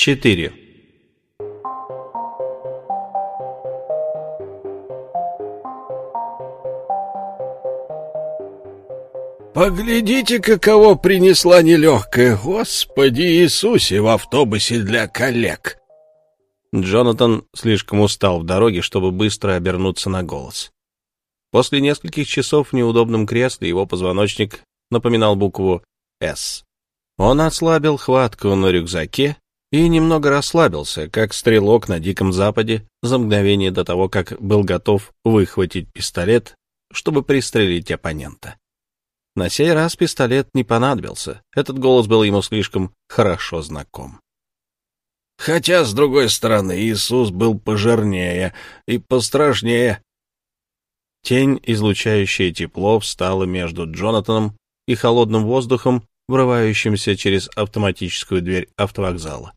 4. Поглядите, каково принесла нелегкая, Господи Иисусе, в автобусе для коллег. Джонатан слишком устал в дороге, чтобы быстро обернуться на голос. После нескольких часов в неудобном кресле его позвоночник напоминал букву «С». Он ослабил хватку на рюкзаке и немного расслабился, как стрелок на Диком Западе за мгновение до того, как был готов выхватить пистолет, чтобы пристрелить оппонента. На сей раз пистолет не понадобился, этот голос был ему слишком хорошо знаком. Хотя, с другой стороны, Иисус был пожирнее и пострашнее. Тень, излучающая тепло, встала между Джонатаном и холодным воздухом, врывающимся через автоматическую дверь автовокзала.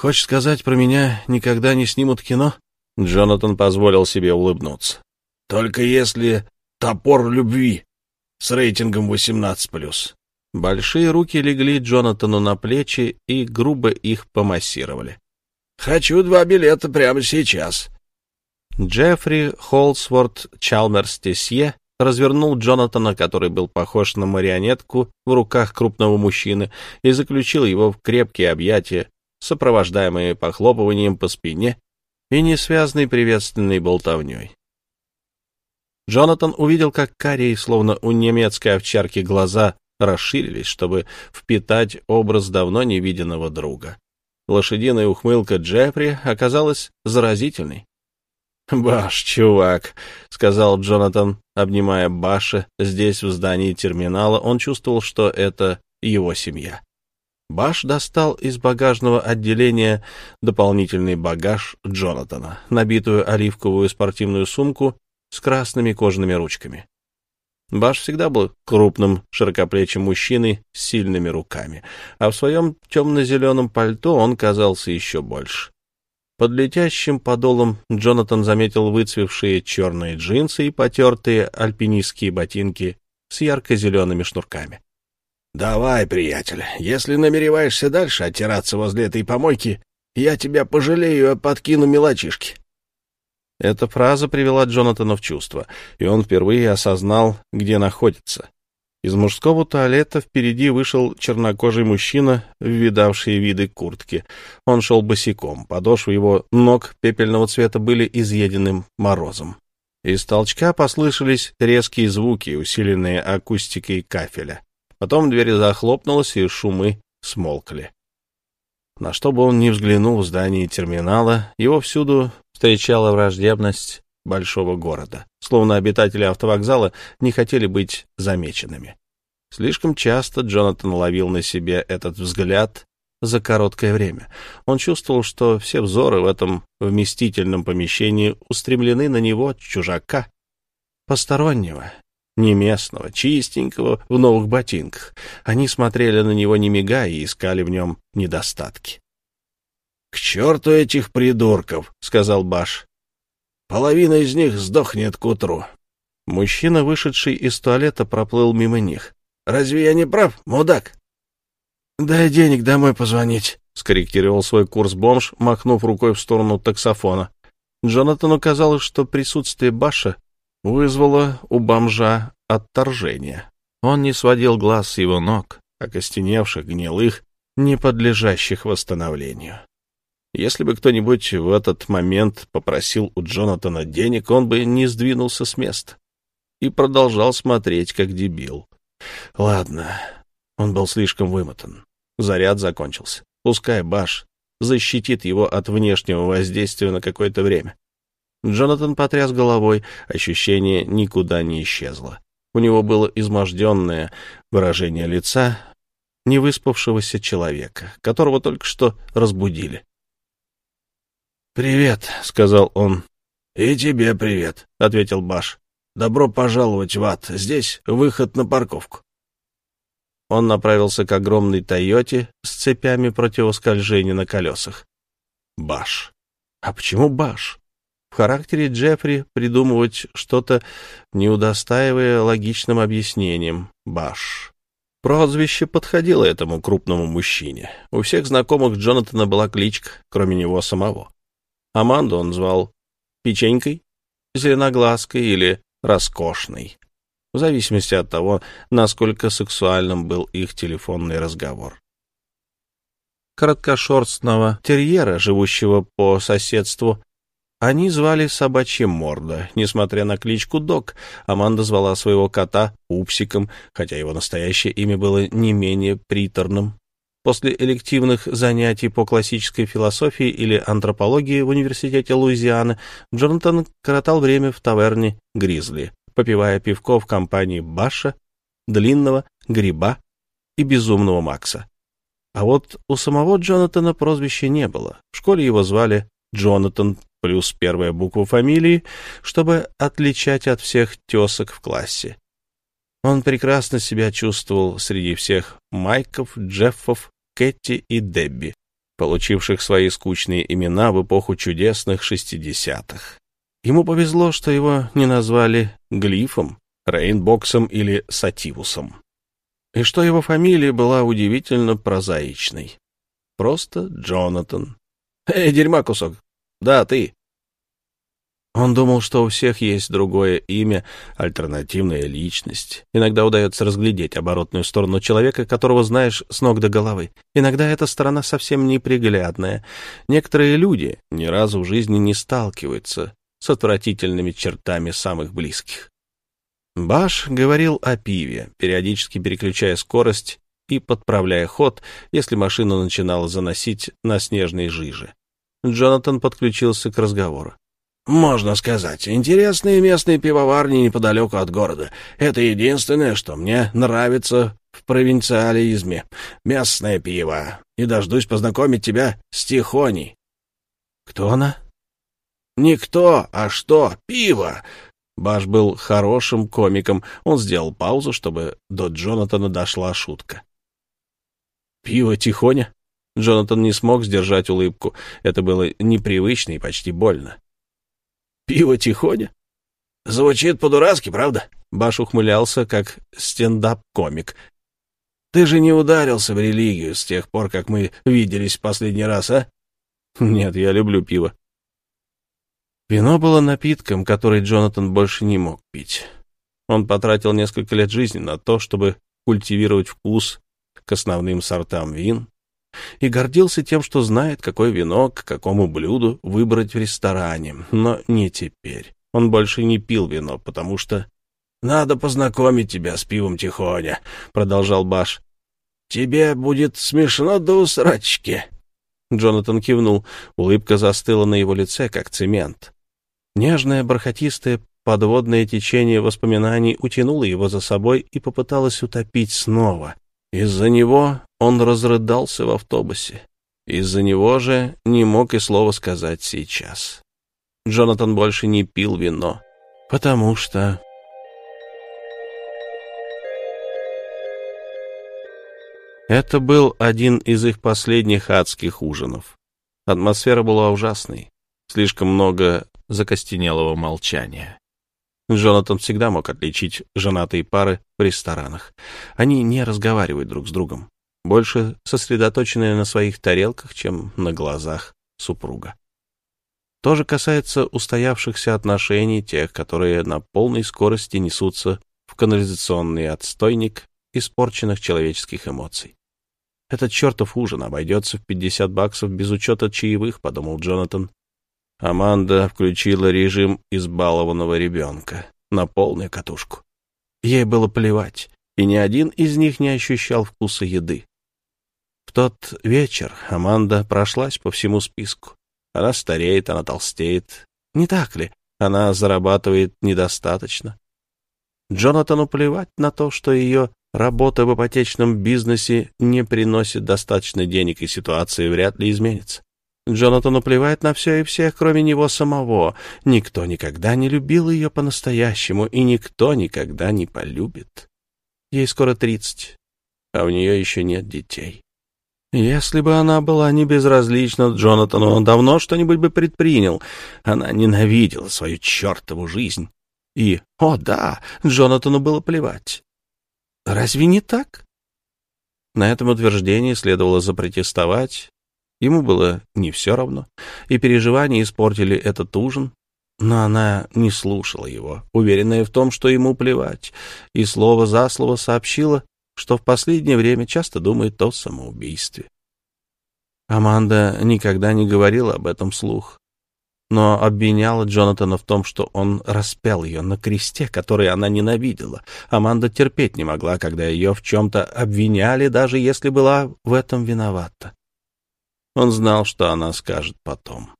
«Хочешь сказать, про меня никогда не снимут кино?» Джонатан позволил себе улыбнуться. «Только если топор любви с рейтингом 18+. Большие руки легли Джонатану на плечи и грубо их помассировали. «Хочу два билета прямо сейчас». Джеффри Холсворт Чалмерс Тесье развернул Джонатана, который был похож на марионетку в руках крупного мужчины, и заключил его в крепкие объятия, сопровождаемые похлопыванием по спине и несвязной приветственной болтовней. Джонатан увидел, как карие, словно у немецкой овчарки, глаза расширились, чтобы впитать образ давно невиденного друга. Лошадиная ухмылка Джеффри оказалась заразительной. «Баш, чувак», — сказал Джонатан, обнимая Баша здесь, в здании терминала, он чувствовал, что это его семья. Баш достал из багажного отделения дополнительный багаж Джонатана, набитую оливковую спортивную сумку с красными кожаными ручками. Баш всегда был крупным, широкоплечим мужчиной с сильными руками, а в своем темно-зеленом пальто он казался еще больше. Под летящим подолом Джонатан заметил выцвевшие черные джинсы и потертые альпинистские ботинки с ярко-зелеными шнурками. — Давай, приятель, если намереваешься дальше оттираться возле этой помойки, я тебя пожалею и подкину мелочишки. Эта фраза привела Джонатана в чувство, и он впервые осознал, где находится. Из мужского туалета впереди вышел чернокожий мужчина, видавший виды куртки. Он шел босиком, подошвы его ног пепельного цвета были изъеденным морозом. Из толчка послышались резкие звуки, усиленные акустикой кафеля. Потом дверь захлопнулась, и шумы смолкли. На что бы он ни взглянул в здании терминала, его всюду встречала враждебность большого города, словно обитатели автовокзала не хотели быть замеченными. Слишком часто Джонатан ловил на себе этот взгляд за короткое время. Он чувствовал, что все взоры в этом вместительном помещении устремлены на него, чужака, постороннего, не местного, чистенького, в новых ботинках. Они смотрели на него не мигая и искали в нем недостатки. — К черту этих придурков, — сказал Баш. — Половина из них сдохнет к утру. Мужчина, вышедший из туалета, проплыл мимо них. — Разве я не прав, мудак? — Дай денег домой позвонить, — скорректировал свой курс бомж, махнув рукой в сторону таксофона. Джонатану казалось, что присутствие Баша вызвало у бомжа отторжение. Он не сводил глаз с его ног, окостеневших, гнилых, не подлежащих восстановлению. Если бы кто-нибудь в этот момент попросил у Джонатана денег, он бы не сдвинулся с места и продолжал смотреть, как дебил. Ладно, он был слишком вымотан. Заряд закончился. Пускай Баш защитит его от внешнего воздействия на какое-то время. Джонатан потряс головой, ощущение никуда не исчезло. У него было изможденное выражение лица невыспавшегося человека, которого только что разбудили. «Привет», — сказал он. «И тебе привет», — ответил Баш. «Добро пожаловать в ад. Здесь выход на парковку». Он направился к огромной «Тойоте» с цепями противоскольжения на колесах. Баш. А почему Баш? В характере Джеффри придумывать что-то, не удостаивая логичным объяснением. Баш. Прозвище подходило этому крупному мужчине. У всех знакомых Джонатана была кличка, кроме него самого. Аманду он звал Печенькой, Зеленоглазкой или Роскошной, в зависимости от того, насколько сексуальным был их телефонный разговор. Короткошерстного терьера, живущего по соседству, они звали собачья морда. Несмотря на кличку Док, Аманда звала своего кота Упсиком, хотя его настоящее имя было не менее приторным. После элективных занятий по классической философии или антропологии в университете Луизианы Джонатан коротал время в таверне «Гризли», попивая пивко в компании Баша, Длинного, Гриба и Безумного Макса. А вот у самого Джонатана прозвища не было. В школе его звали Джонатан плюс первая буква фамилии, чтобы отличать от всех тесок в классе. Он прекрасно себя чувствовал среди всех Майков, Джеффов, Кэти и Дебби, получивших свои скучные имена в эпоху чудесных шестидесятых. Ему повезло, что его не назвали Глифом, Рейнбоксом или Сативусом. И что его фамилия была удивительно прозаичной. Просто Джонатан. «Эй, дерьма кусок, да, ты. Он думал, что у всех есть другое имя, альтернативная личность. Иногда удается разглядеть оборотную сторону человека, которого знаешь с ног до головы. Иногда эта сторона совсем неприглядная. Некоторые люди ни разу в жизни не сталкиваются с отвратительными чертами самых близких. Баш говорил о пиве, периодически переключая скорость и подправляя ход, если машину начинала заносить на снежной жиже. Джонатан подключился к разговору. «Можно сказать, интересные местные пивоварни неподалеку от города. Это единственное, что мне нравится в провинциализме. Местное пиво. И дождусь познакомить тебя с Тихоней». «Кто она?» «Никто, а что? Пиво!» Баш был хорошим комиком. Он сделал паузу, чтобы до Джонатана дошла шутка. «Пиво Тихоня?» Джонатан не смог сдержать улыбку. Это было непривычно и почти больно. «Пиво тихоня?» «Звучит по-дурацки, правда?» Баш ухмылялся, как стендап-комик. «Ты же не ударился в религию с тех пор, как мы виделись в последний раз, а?» «Нет, я люблю пиво». Вино было напитком, который Джонатан больше не мог пить. Он потратил несколько лет жизни на то, чтобы культивировать вкус к основным сортам вин, и гордился тем, что знает, какое вино к какому блюду выбрать в ресторане. Но не теперь. Он больше не пил вино, потому что... — Надо познакомить тебя с пивом Тихоня, — продолжал Баш. — Тебе будет смешно до усрачки. Джонатан кивнул. Улыбка застыла на его лице, как цемент. Нежное, бархатистое подводное течение воспоминаний утянуло его за собой и попыталось утопить снова. Из-за него он разрыдался в автобусе. Из-за него же не мог и слова сказать сейчас. Джонатан больше не пил вино, потому что... Это был один из их последних адских ужинов. Атмосфера была ужасной. Слишком много закостенелого молчания. Джонатан всегда мог отличить женатые пары в ресторанах. Они не разговаривают друг с другом больше сосредоточенная на своих тарелках, чем на глазах супруга. То же касается устоявшихся отношений, тех, которые на полной скорости несутся в канализационный отстойник испорченных человеческих эмоций. Этот чертов ужин обойдется в 50 баксов без учета чаевых, подумал Джонатан. Аманда включила режим избалованного ребенка на полную катушку. Ей было плевать, и ни один из них не ощущал вкуса еды. В тот вечер Аманда прошлась по всему списку. Она стареет, она толстеет. Не так ли? Она зарабатывает недостаточно. Джонатану плевать на то, что ее работа в ипотечном бизнесе не приносит достаточно денег, и ситуация вряд ли изменится. Джонатану плевать на все и всех, кроме него самого. Никто никогда не любил ее по-настоящему, и никто никогда не полюбит. Ей скоро тридцать, а у нее еще нет детей. Если бы она была не безразлична Джонатану, он давно что-нибудь бы предпринял. Она ненавидела свою чертову жизнь. И, о да, Джонатану было плевать. Разве не так? На этом утверждении следовало запротестовать. Ему было не все равно, и переживания испортили этот ужин, но она не слушала его, уверенная в том, что ему плевать, и слово за слово сообщила, что в последнее время часто думает о самоубийстве. Аманда никогда не говорила об этом слух, но обвиняла Джонатана в том, что он распял ее на кресте, который она ненавидела. Аманда терпеть не могла, когда ее в чем-то обвиняли, даже если была в этом виновата. Он знал, что она скажет потом.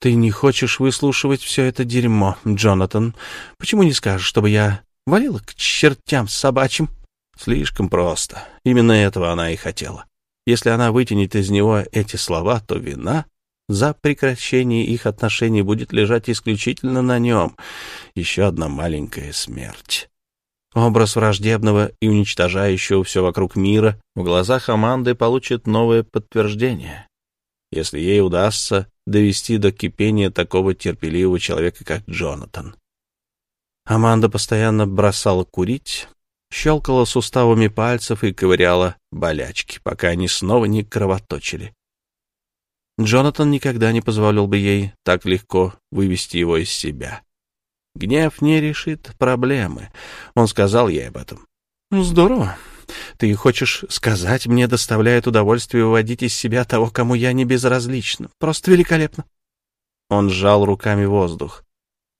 «Ты не хочешь выслушивать все это дерьмо, Джонатан. Почему не скажешь, чтобы я валила к чертям собачьим?» Слишком просто. Именно этого она и хотела. Если она вытянет из него эти слова, то вина за прекращение их отношений будет лежать исключительно на нем. Еще одна маленькая смерть. Образ враждебного и уничтожающего все вокруг мира в глазах Аманды получит новое подтверждение. Если ей удастся довести до кипения такого терпеливого человека, как Джонатан. Аманда постоянно бросала курить, щелкала суставами пальцев и ковыряла болячки, пока они снова не кровоточили. Джонатан никогда не позволил бы ей так легко вывести его из себя. Гнев не решит проблемы. Он сказал ей об этом. «Ну, «Здорово. Ты хочешь сказать, мне доставляет удовольствие выводить из себя того, кому я не безразлична. Просто великолепно». Он сжал руками воздух.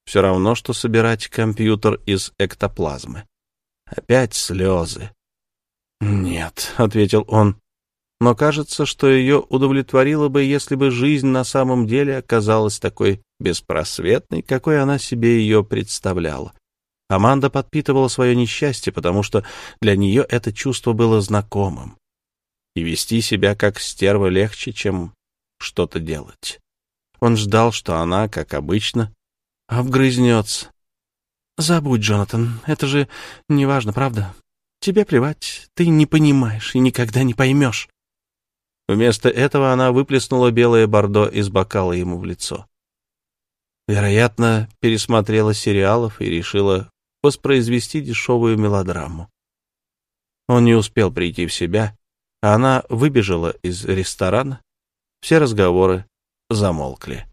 Все равно, что собирать компьютер из эктоплазмы. Опять слезы. «Нет», — ответил он, но кажется, что ее удовлетворило бы, если бы жизнь на самом деле оказалась такой беспросветной, какой она себе ее представляла. Аманда подпитывала свое несчастье, потому что для нее это чувство было знакомым. И вести себя как стерва легче, чем что-то делать. Он ждал, что она, как обычно, обгрызнется. «Забудь, Джонатан, это же неважно, правда? Тебе плевать, ты не понимаешь и никогда не поймешь». Вместо этого она выплеснула белое бордо из бокала ему в лицо. Вероятно, пересмотрела сериалов и решила воспроизвести дешевую мелодраму. Он не успел прийти в себя, а она выбежала из ресторана. Все разговоры замолкли.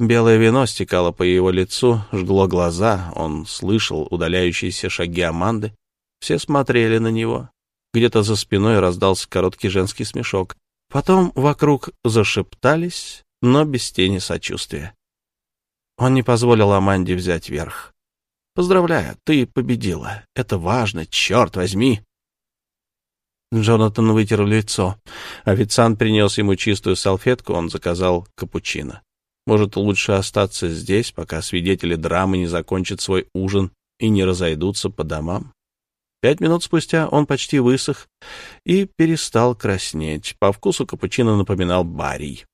Белое вино стекало по его лицу, жгло глаза, он слышал удаляющиеся шаги Аманды. Все смотрели на него. Где-то за спиной раздался короткий женский смешок. Потом вокруг зашептались, но без тени сочувствия. Он не позволил Аманде взять верх. «Поздравляю, ты победила. Это важно, черт возьми!» Джонатан вытер лицо. Официант принес ему чистую салфетку, он заказал капучино. Может, лучше остаться здесь, пока свидетели драмы не закончат свой ужин и не разойдутся по домам? Пять минут спустя он почти высох и перестал краснеть. По вкусу капучино напоминал барий.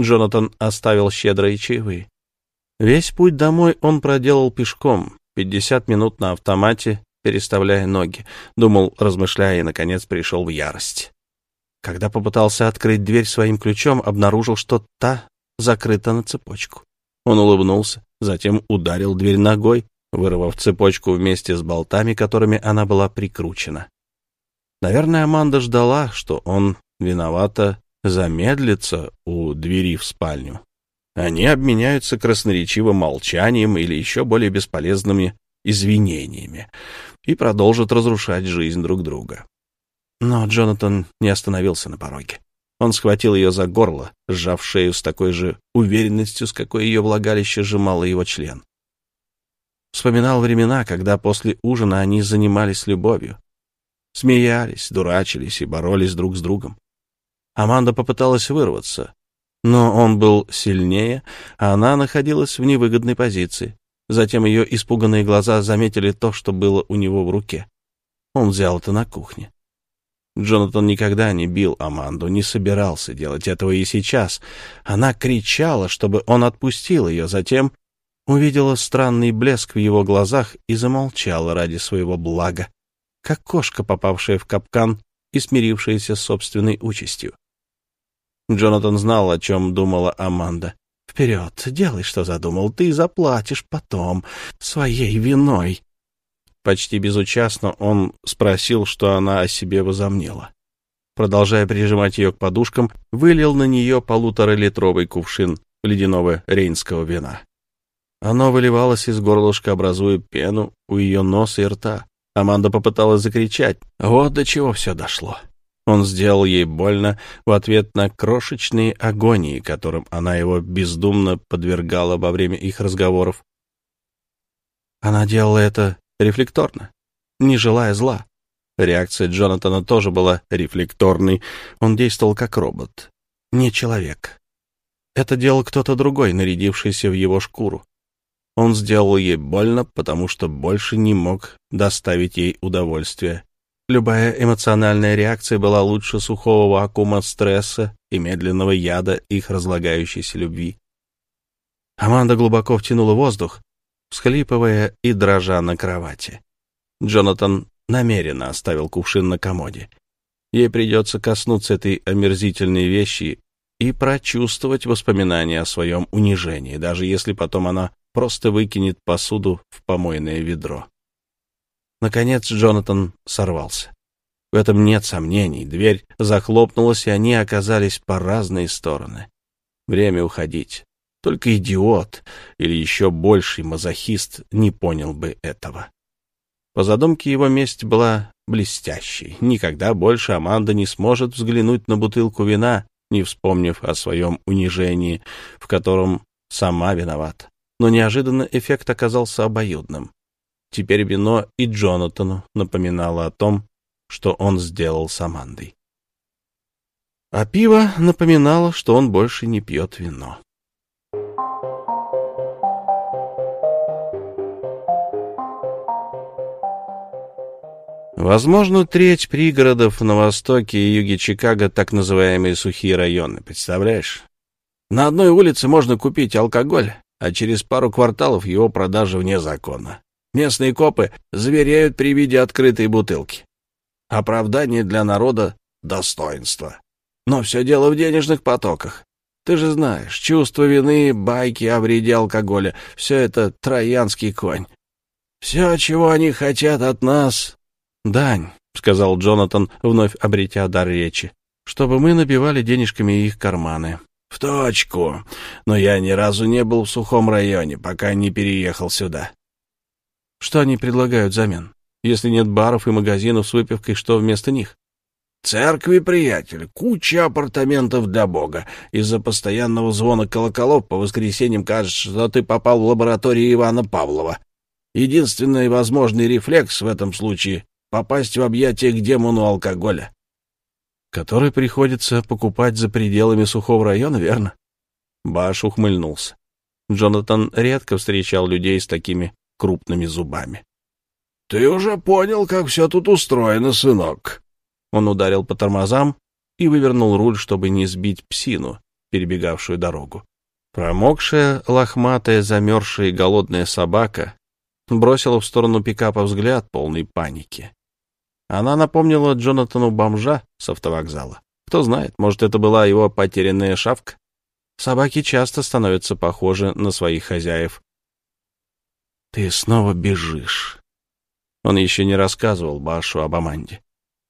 Джонатан оставил щедрые чаевые. Весь путь домой он проделал пешком, пятьдесят минут на автомате, переставляя ноги. Думал, размышляя, и, наконец, пришел в ярость. Когда попытался открыть дверь своим ключом, обнаружил, что та закрыта на цепочку. Он улыбнулся, затем ударил дверь ногой, вырвав цепочку вместе с болтами, которыми она была прикручена. Наверное, Аманда ждала, что он виновато замедлится у двери в спальню. Они обменяются красноречивым молчанием или еще более бесполезными извинениями и продолжат разрушать жизнь друг друга. Но Джонатан не остановился на пороге. Он схватил ее за горло, сжав шею с такой же уверенностью, с какой ее влагалище сжимало его член. Вспоминал времена, когда после ужина они занимались любовью. Смеялись, дурачились и боролись друг с другом. Аманда попыталась вырваться, но он был сильнее, а она находилась в невыгодной позиции. Затем ее испуганные глаза заметили то, что было у него в руке. Он взял это на кухне. Джонатан никогда не бил Аманду, не собирался делать этого и сейчас. Она кричала, чтобы он отпустил ее, затем увидела странный блеск в его глазах и замолчала ради своего блага, как кошка, попавшая в капкан и смирившаяся с собственной участью. Джонатан знал, о чем думала Аманда. «Вперед, делай, что задумал, ты заплатишь потом, своей виной». Почти безучастно он спросил, что она о себе возомнила. Продолжая прижимать ее к подушкам, вылил на нее полуторалитровый кувшин ледяного рейнского вина. Оно выливалось из горлышка, образуя пену у ее носа и рта. Аманда попыталась закричать. Вот до чего все дошло. Он сделал ей больно в ответ на крошечные агонии, которым она его бездумно подвергала во время их разговоров. Она делала это рефлекторно, не желая зла. Реакция Джонатана тоже была рефлекторной. Он действовал как робот, не человек. Это делал кто-то другой, нарядившийся в его шкуру. Он сделал ей больно, потому что больше не мог доставить ей удовольствие. Любая эмоциональная реакция была лучше сухого вакуума стресса и медленного яда их разлагающейся любви. Аманда глубоко втянула воздух, всхлипывая и дрожа на кровати. Джонатан намеренно оставил кувшин на комоде. Ей придется коснуться этой омерзительной вещи и прочувствовать воспоминания о своем унижении, даже если потом она просто выкинет посуду в помойное ведро. Наконец Джонатан сорвался. В этом нет сомнений. Дверь захлопнулась, и они оказались по разные стороны. Время уходить. Только идиот или еще больший мазохист не понял бы этого. По задумке его месть была блестящей. Никогда больше Аманда не сможет взглянуть на бутылку вина, не вспомнив о своем унижении, в котором сама виновата но неожиданно эффект оказался обоюдным. Теперь вино и Джонатану напоминало о том, что он сделал с Амандой. А пиво напоминало, что он больше не пьет вино. Возможно, треть пригородов на востоке и юге Чикаго — так называемые сухие районы, представляешь? На одной улице можно купить алкоголь, а через пару кварталов его продажа вне закона. Местные копы заверяют при виде открытой бутылки. Оправдание для народа — достоинство. Но все дело в денежных потоках. Ты же знаешь, чувство вины, байки о вреде алкоголя — все это троянский конь. Все, чего они хотят от нас — дань, — сказал Джонатан, вновь обретя дар речи, — чтобы мы набивали денежками их карманы. «В точку. Но я ни разу не был в сухом районе, пока не переехал сюда». «Что они предлагают взамен? Если нет баров и магазинов с выпивкой, что вместо них?» «Церкви, приятель, куча апартаментов для Бога. Из-за постоянного звона колоколов по воскресеньям кажется, что ты попал в лабораторию Ивана Павлова. Единственный возможный рефлекс в этом случае — попасть в объятия к демону алкоголя который приходится покупать за пределами сухого района, верно? Баш ухмыльнулся. Джонатан редко встречал людей с такими крупными зубами. — Ты уже понял, как все тут устроено, сынок. Он ударил по тормозам и вывернул руль, чтобы не сбить псину, перебегавшую дорогу. Промокшая, лохматая, замерзшая и голодная собака бросила в сторону пикапа взгляд полной паники. Она напомнила Джонатану бомжа с автовокзала. Кто знает, может, это была его потерянная шавка. Собаки часто становятся похожи на своих хозяев. «Ты снова бежишь». Он еще не рассказывал Башу об Аманде.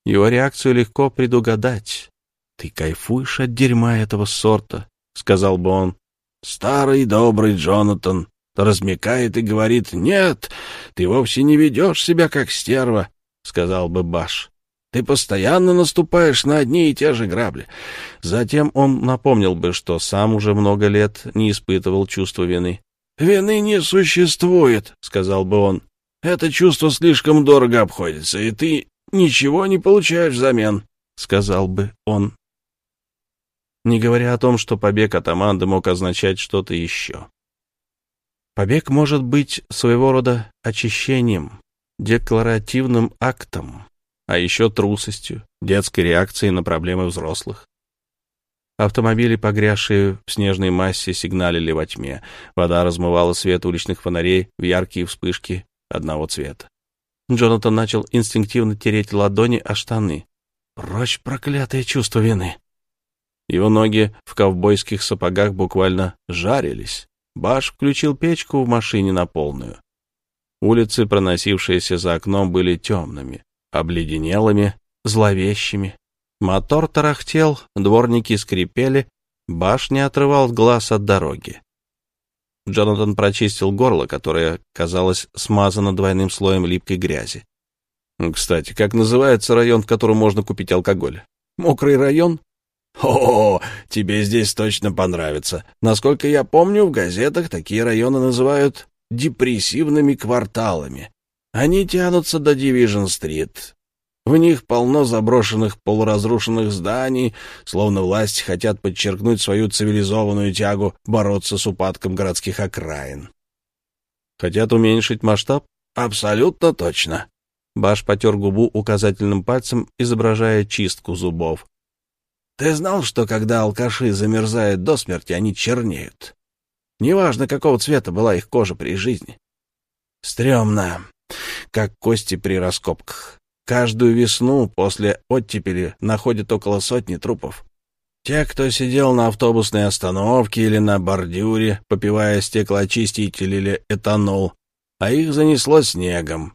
Его реакцию легко предугадать. «Ты кайфуешь от дерьма этого сорта», — сказал бы он. «Старый добрый Джонатан размекает и говорит, «Нет, ты вовсе не ведешь себя как стерва сказал бы Баш. Ты постоянно наступаешь на одни и те же грабли. Затем он напомнил бы, что сам уже много лет не испытывал чувства вины. «Вины не существует», — сказал бы он. «Это чувство слишком дорого обходится, и ты ничего не получаешь взамен», — сказал бы он. Не говоря о том, что побег от Аманды мог означать что-то еще. Побег может быть своего рода очищением, декларативным актом, а еще трусостью, детской реакцией на проблемы взрослых. Автомобили, погрязшие в снежной массе, сигналили во тьме. Вода размывала свет уличных фонарей в яркие вспышки одного цвета. Джонатан начал инстинктивно тереть ладони о штаны. Прочь проклятое чувство вины. Его ноги в ковбойских сапогах буквально жарились. Баш включил печку в машине на полную. Улицы, проносившиеся за окном, были темными, обледенелыми, зловещими. Мотор тарахтел, дворники скрипели, баш не отрывал глаз от дороги. Джонатан прочистил горло, которое, казалось, смазано двойным слоем липкой грязи. «Кстати, как называется район, в котором можно купить алкоголь? Мокрый район?» «О, тебе здесь точно понравится. Насколько я помню, в газетах такие районы называют депрессивными кварталами. Они тянутся до Дивижн-стрит. В них полно заброшенных полуразрушенных зданий, словно власти хотят подчеркнуть свою цивилизованную тягу бороться с упадком городских окраин. Хотят уменьшить масштаб? Абсолютно точно. Баш потер губу указательным пальцем, изображая чистку зубов. Ты знал, что когда алкаши замерзают до смерти, они чернеют? Неважно, какого цвета была их кожа при жизни. Стремно, как кости при раскопках. Каждую весну после оттепели находят около сотни трупов. Те, кто сидел на автобусной остановке или на бордюре, попивая стеклоочиститель или этанол, а их занесло снегом.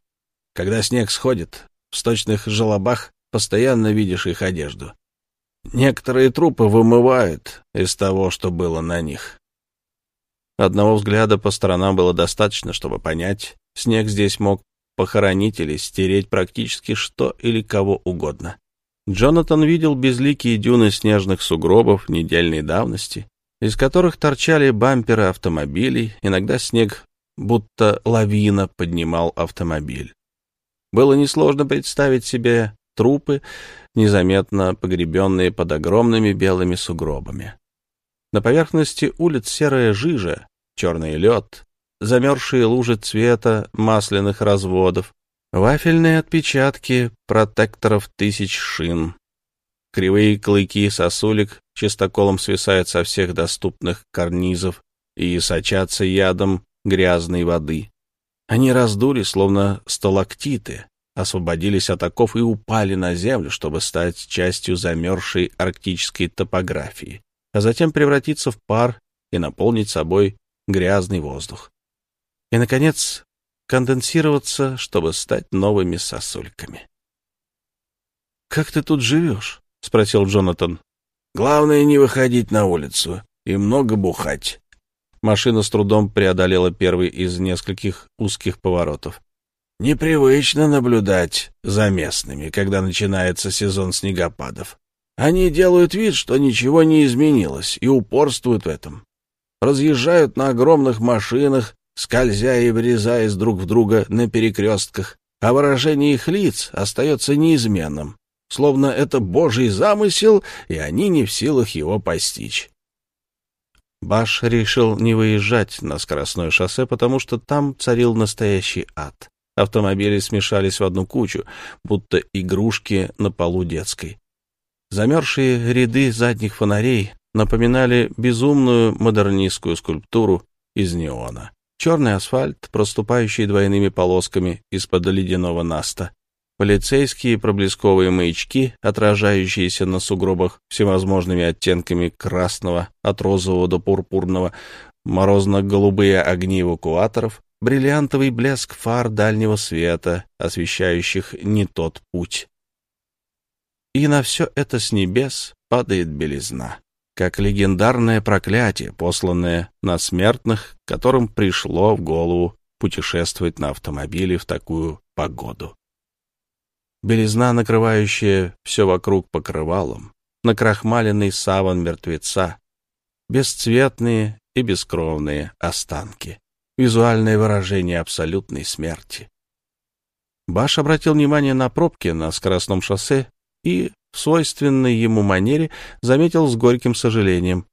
Когда снег сходит, в сточных желобах постоянно видишь их одежду. Некоторые трупы вымывают из того, что было на них. Одного взгляда по сторонам было достаточно, чтобы понять, снег здесь мог похоронить или стереть практически что или кого угодно. Джонатан видел безликие дюны снежных сугробов недельной давности, из которых торчали бамперы автомобилей, иногда снег будто лавина поднимал автомобиль. Было несложно представить себе трупы, незаметно погребенные под огромными белыми сугробами. На поверхности улиц серая жижа, черный лед, замерзшие лужи цвета масляных разводов, вафельные отпечатки протекторов тысяч шин. Кривые клыки сосулек чистоколом свисают со всех доступных карнизов и сочатся ядом грязной воды. Они раздули, словно сталактиты, освободились от оков и упали на землю, чтобы стать частью замерзшей арктической топографии, а затем превратиться в пар и наполнить собой грязный воздух и, наконец, конденсироваться, чтобы стать новыми сосульками. «Как ты тут живешь?» — спросил Джонатан. «Главное не выходить на улицу и много бухать». Машина с трудом преодолела первый из нескольких узких поворотов. «Непривычно наблюдать за местными, когда начинается сезон снегопадов. Они делают вид, что ничего не изменилось, и упорствуют в этом. Разъезжают на огромных машинах, скользя и врезаясь друг в друга на перекрестках, а выражение их лиц остается неизменным, словно это божий замысел, и они не в силах его постичь. Баш решил не выезжать на скоростное шоссе, потому что там царил настоящий ад. Автомобили смешались в одну кучу, будто игрушки на полу детской. Замерзшие ряды задних фонарей напоминали безумную модернистскую скульптуру из неона. Черный асфальт, проступающий двойными полосками из-под ледяного наста. Полицейские проблесковые маячки, отражающиеся на сугробах всевозможными оттенками красного, от розового до пурпурного, морозно-голубые огни эвакуаторов, бриллиантовый блеск фар дальнего света, освещающих не тот путь. И на все это с небес падает белизна как легендарное проклятие, посланное на смертных, которым пришло в голову путешествовать на автомобиле в такую погоду. Белизна, накрывающая все вокруг покрывалом, накрахмаленный саван мертвеца, бесцветные и бескровные останки, визуальное выражение абсолютной смерти. Баш обратил внимание на пробки на скоростном шоссе и в свойственной ему манере заметил с горьким сожалением.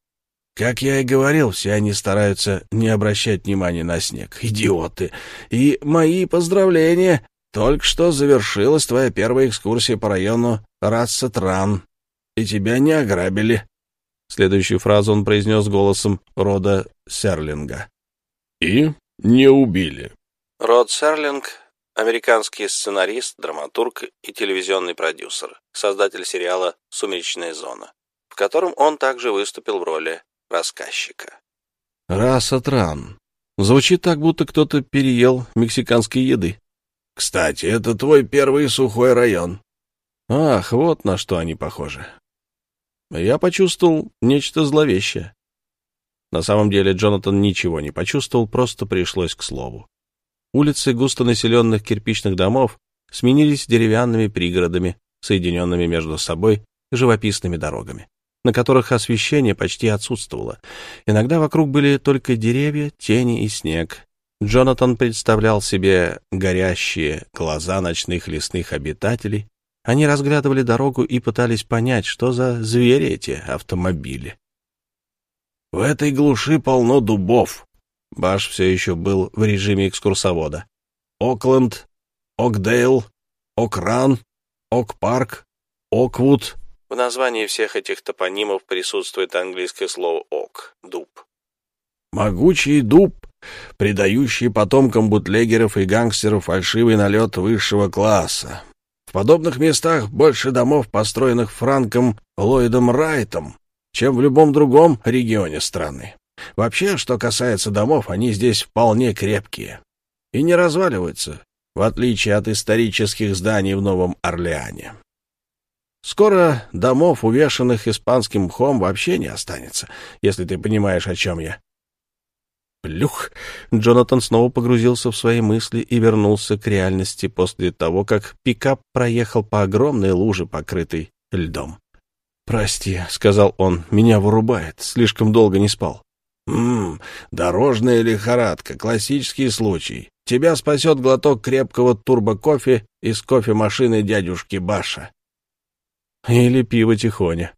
«Как я и говорил, все они стараются не обращать внимания на снег. Идиоты! И мои поздравления! Только что завершилась твоя первая экскурсия по району Рассетран, и тебя не ограбили». Следующую фразу он произнес голосом рода Серлинга. «И не убили». Род Серлинг Американский сценарист, драматург и телевизионный продюсер, создатель сериала «Сумеречная зона», в котором он также выступил в роли рассказчика. «Раса Тран. Звучит так, будто кто-то переел мексиканской еды. Кстати, это твой первый сухой район. Ах, вот на что они похожи. Я почувствовал нечто зловещее. На самом деле Джонатан ничего не почувствовал, просто пришлось к слову. Улицы густонаселенных кирпичных домов сменились деревянными пригородами, соединенными между собой живописными дорогами, на которых освещение почти отсутствовало. Иногда вокруг были только деревья, тени и снег. Джонатан представлял себе горящие глаза ночных лесных обитателей. Они разглядывали дорогу и пытались понять, что за звери эти автомобили. «В этой глуши полно дубов», Баш все еще был в режиме экскурсовода. Окленд, Окдейл, Окран, Окпарк, Оквуд. В названии всех этих топонимов присутствует английское слово «ок» — «дуб». Могучий дуб, придающий потомкам бутлегеров и гангстеров фальшивый налет высшего класса. В подобных местах больше домов, построенных Франком Ллойдом Райтом, чем в любом другом регионе страны. Вообще, что касается домов, они здесь вполне крепкие и не разваливаются, в отличие от исторических зданий в Новом Орлеане. Скоро домов, увешанных испанским мхом, вообще не останется, если ты понимаешь, о чем я. Плюх! Джонатан снова погрузился в свои мысли и вернулся к реальности после того, как пикап проехал по огромной луже, покрытой льдом. «Прости», — сказал он, — «меня вырубает, слишком долго не спал». «Ммм, дорожная лихорадка, классический случай. Тебя спасет глоток крепкого турбокофе из кофемашины дядюшки Баша». Или пиво тихоня.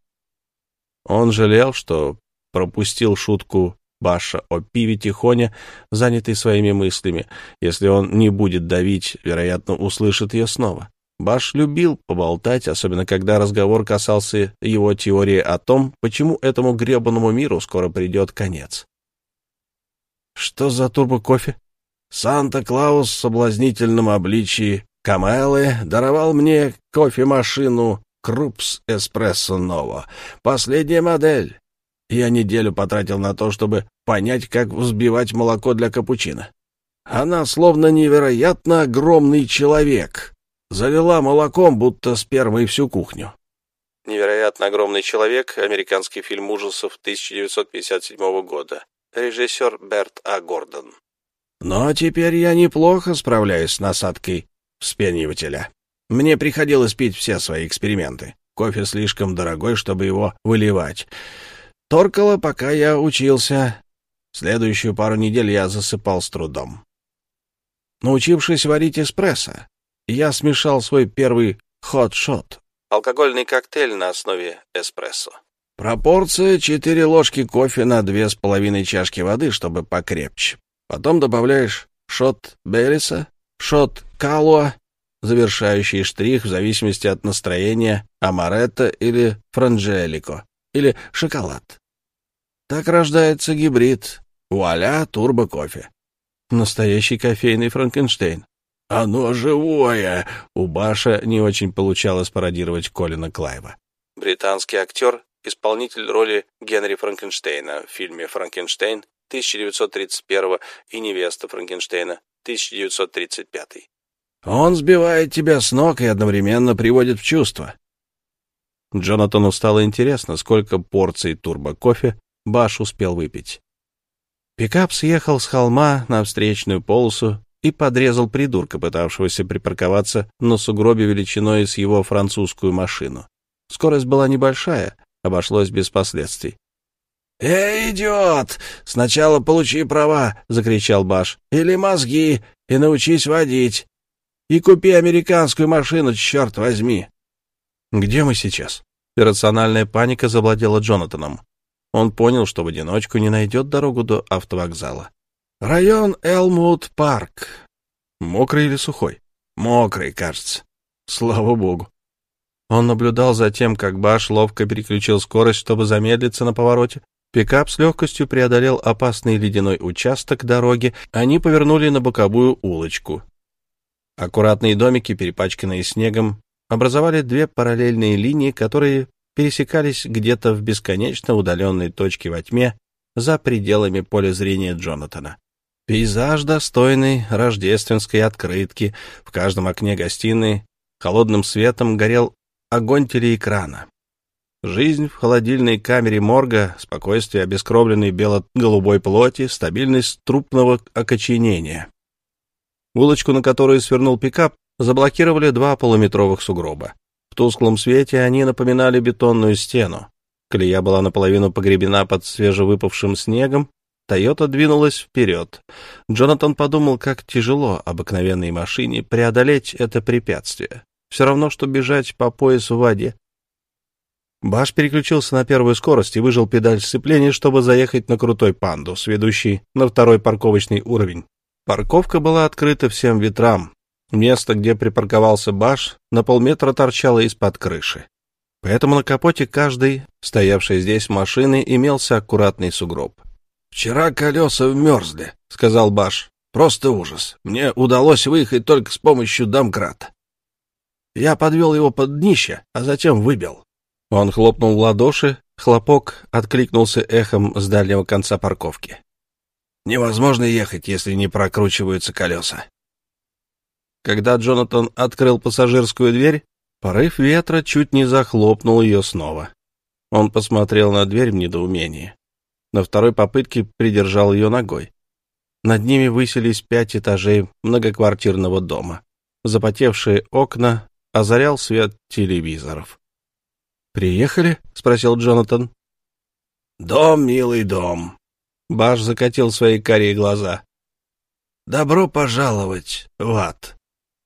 Он жалел, что пропустил шутку Баша о пиве тихоня, занятый своими мыслями. Если он не будет давить, вероятно, услышит ее снова. Баш любил поболтать, особенно когда разговор касался его теории о том, почему этому гребаному миру скоро придет конец. «Что за турбо-кофе?» «Санта-Клаус в соблазнительном обличии Камелы даровал мне кофемашину Крупс Эспрессо Ново. Последняя модель. Я неделю потратил на то, чтобы понять, как взбивать молоко для капучино. Она словно невероятно огромный человек, Залила молоком, будто спермой всю кухню. «Невероятно огромный человек» — американский фильм ужасов 1957 года. Режиссер Берт А. Гордон. «Но теперь я неплохо справляюсь с насадкой вспенивателя. Мне приходилось пить все свои эксперименты. Кофе слишком дорогой, чтобы его выливать. Торкало, пока я учился. Следующую пару недель я засыпал с трудом. Научившись варить эспрессо, я смешал свой первый хот-шот. Алкогольный коктейль на основе эспрессо. Пропорция — четыре ложки кофе на две с половиной чашки воды, чтобы покрепче. Потом добавляешь шот Белиса, шот Калуа, завершающий штрих в зависимости от настроения амаретто или франджелико, или шоколад. Так рождается гибрид. Вуаля, турбо-кофе. Настоящий кофейный Франкенштейн. «Оно живое!» У Баша не очень получалось пародировать Колина Клайва. Британский актер, исполнитель роли Генри Франкенштейна в фильме «Франкенштейн» 1931 и «Невеста Франкенштейна» 1935. «Он сбивает тебя с ног и одновременно приводит в чувство». Джонатану стало интересно, сколько порций турбо-кофе Баш успел выпить. Пикап съехал с холма на встречную полосу и подрезал придурка, пытавшегося припарковаться на сугробе величиной с его французскую машину. Скорость была небольшая, обошлось без последствий. «Эй, идиот! Сначала получи права!» — закричал Баш. «Или мозги, и научись водить. И купи американскую машину, черт возьми!» «Где мы сейчас?» Иррациональная паника завладела Джонатаном. Он понял, что в одиночку не найдет дорогу до автовокзала. Район Элмут-парк. Мокрый или сухой? Мокрый, кажется. Слава богу. Он наблюдал за тем, как Баш ловко переключил скорость, чтобы замедлиться на повороте. Пикап с легкостью преодолел опасный ледяной участок дороги. Они повернули на боковую улочку. Аккуратные домики, перепачканные снегом, образовали две параллельные линии, которые пересекались где-то в бесконечно удаленной точке во тьме за пределами поля зрения Джонатана. Пейзаж достойный рождественской открытки. В каждом окне гостиной холодным светом горел огонь телеэкрана. Жизнь в холодильной камере морга, спокойствие обескровленной бело-голубой плоти, стабильность трупного окоченения. Улочку, на которую свернул пикап, заблокировали два полуметровых сугроба. В тусклом свете они напоминали бетонную стену. Колея была наполовину погребена под свежевыпавшим снегом, Тойота двинулась вперед. Джонатан подумал, как тяжело обыкновенной машине преодолеть это препятствие. Все равно, что бежать по поясу в воде. Баш переключился на первую скорость и выжил педаль сцепления, чтобы заехать на крутой пандус, ведущий на второй парковочный уровень. Парковка была открыта всем ветрам. Место, где припарковался Баш, на полметра торчало из-под крыши. Поэтому на капоте каждой, стоявшей здесь машины, имелся аккуратный сугроб. «Вчера колеса вмерзли», — сказал Баш. «Просто ужас. Мне удалось выехать только с помощью домкрата. Я подвел его под днище, а затем выбил». Он хлопнул в ладоши, хлопок откликнулся эхом с дальнего конца парковки. «Невозможно ехать, если не прокручиваются колеса». Когда Джонатан открыл пассажирскую дверь, порыв ветра чуть не захлопнул ее снова. Он посмотрел на дверь в недоумении. На второй попытке придержал ее ногой. Над ними высились пять этажей многоквартирного дома. Запотевшие окна озарял свет телевизоров. «Приехали?» — спросил Джонатан. «Дом, милый дом». Баш закатил свои карие глаза. «Добро пожаловать в ад».